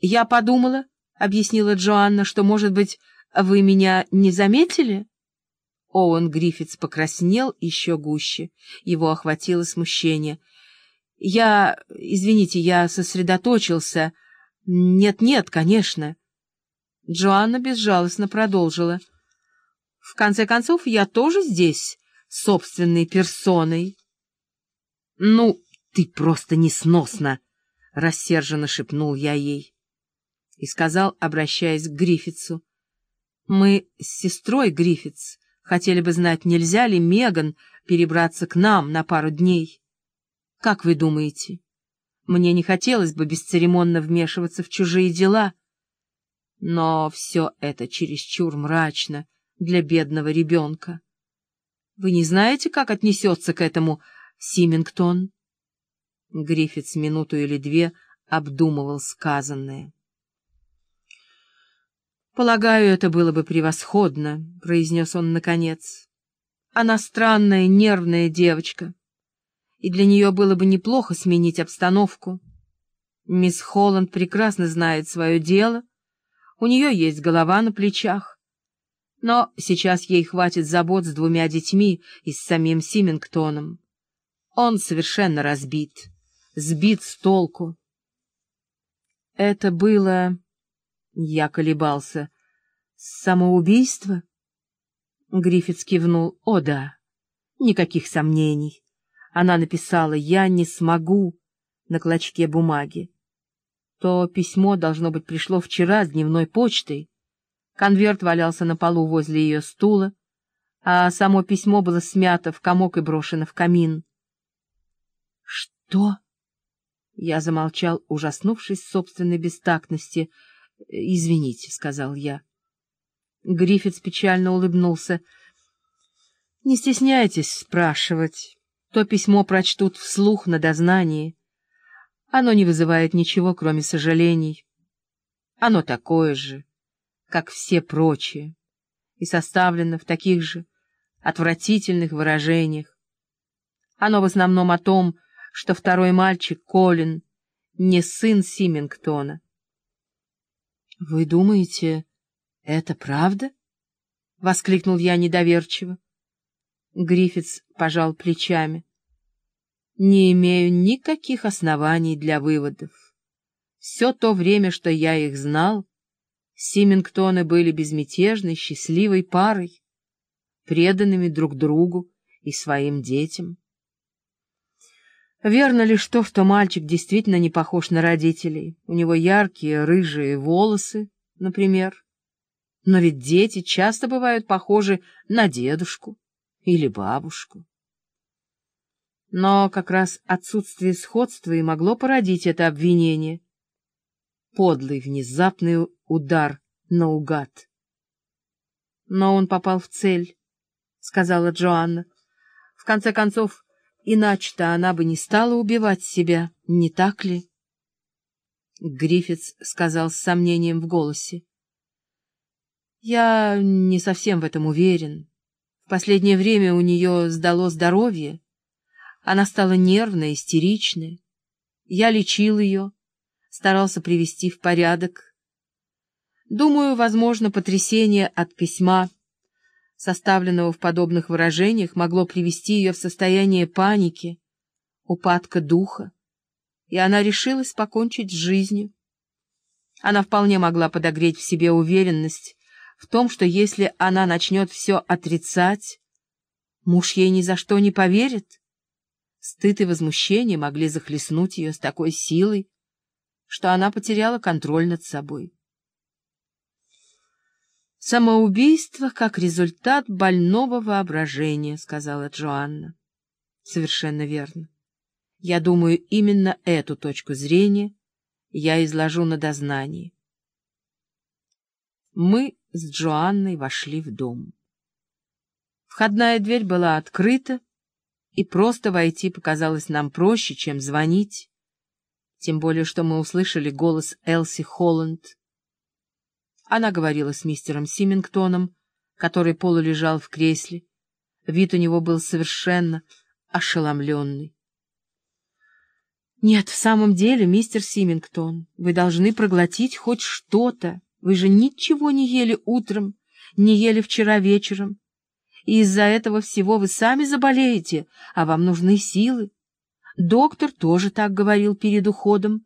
Я подумала, — объяснила Джоанна, — что, может быть, вы меня не заметили? Оуэн Гриффитс покраснел еще гуще. Его охватило смущение. Я... Извините, я сосредоточился. Нет-нет, конечно. Джоанна безжалостно продолжила. В конце концов, я тоже здесь, собственной персоной. — Ну, ты просто несносна! — рассерженно шепнул я ей. И сказал, обращаясь к Гриффитсу. — Мы с сестрой Гриффитс хотели бы знать, нельзя ли Меган перебраться к нам на пару дней. Как вы думаете? Мне не хотелось бы бесцеремонно вмешиваться в чужие дела. Но все это чересчур мрачно для бедного ребенка. Вы не знаете, как отнесется к этому Симингтон? Гриффитс минуту или две обдумывал сказанное. «Полагаю, это было бы превосходно», — произнес он наконец. «Она странная, нервная девочка, и для нее было бы неплохо сменить обстановку. Мисс Холланд прекрасно знает свое дело, у нее есть голова на плечах, но сейчас ей хватит забот с двумя детьми и с самим Симингтоном. Он совершенно разбит» сбит с толку. Это было... Я колебался. Самоубийство? Гриффитс кивнул. О, да. Никаких сомнений. Она написала «Я не смогу» на клочке бумаги. То письмо, должно быть, пришло вчера с дневной почтой. Конверт валялся на полу возле ее стула, а само письмо было смято в комок и брошено в камин. — Что? Я замолчал, ужаснувшись собственной бестактности. — Извините, — сказал я. Гриффитс печально улыбнулся. — Не стесняйтесь спрашивать. То письмо прочтут вслух на дознании. Оно не вызывает ничего, кроме сожалений. Оно такое же, как все прочие, и составлено в таких же отвратительных выражениях. Оно в основном о том, что второй мальчик, Колин, не сын Симингтона. — Вы думаете, это правда? — воскликнул я недоверчиво. Гриффитс пожал плечами. — Не имею никаких оснований для выводов. Все то время, что я их знал, Симингтоны были безмятежной, счастливой парой, преданными друг другу и своим детям. Верно ли то, что мальчик действительно не похож на родителей? У него яркие рыжие волосы, например. Но ведь дети часто бывают похожи на дедушку или бабушку. Но как раз отсутствие сходства и могло породить это обвинение. Подлый внезапный удар наугад. Но он попал в цель, — сказала Джоанна. В конце концов, Иначе-то она бы не стала убивать себя, не так ли? Гриффитс сказал с сомнением в голосе. Я не совсем в этом уверен. В последнее время у нее сдало здоровье. Она стала нервной, истеричной. Я лечил ее, старался привести в порядок. Думаю, возможно, потрясение от письма составленного в подобных выражениях, могло привести ее в состояние паники, упадка духа, и она решилась покончить с жизнью. Она вполне могла подогреть в себе уверенность в том, что если она начнет все отрицать, муж ей ни за что не поверит. Стыд и возмущение могли захлестнуть ее с такой силой, что она потеряла контроль над собой. «Самоубийство как результат больного воображения», — сказала Джоанна. «Совершенно верно. Я думаю, именно эту точку зрения я изложу на дознании». Мы с Джоанной вошли в дом. Входная дверь была открыта, и просто войти показалось нам проще, чем звонить, тем более что мы услышали голос Элси Холланд — она говорила с мистером Симингтоном, который полулежал в кресле. Вид у него был совершенно ошеломленный. Нет, в самом деле, мистер Симингтон, вы должны проглотить хоть что-то. Вы же ничего не ели утром, не ели вчера вечером. И из-за этого всего вы сами заболеете, а вам нужны силы. Доктор тоже так говорил перед уходом.